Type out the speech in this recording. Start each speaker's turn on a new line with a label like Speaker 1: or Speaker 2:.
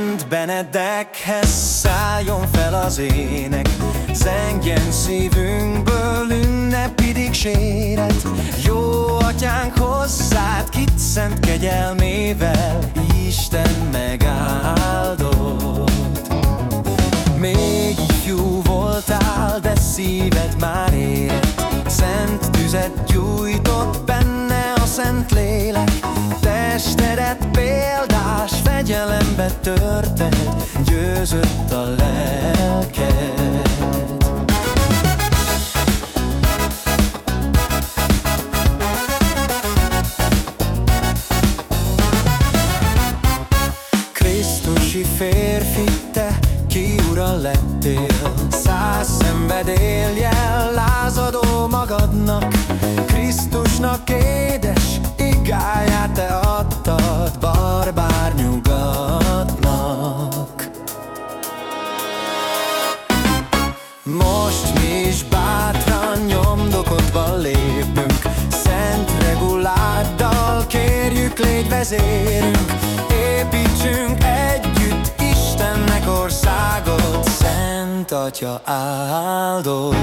Speaker 1: Szent Benedekhez szálljon fel az ének. Zengjen szívünkből ünnepi dicséret Jó atyánk hozzád, kit szent kegyelmével Isten megáldott. Még ifjú voltál, de szíved már érett Szent tüzet gyújtott benne a szent lélek fegyelembe törted Győzött a lelked. Krisztusi férfi, te ki ura lettél. Száz szenvedéljel lázadó magadnak Krisztusnak édes kérjük légy vezérünk Építsünk együtt Istennek országot. Szent Atya áldott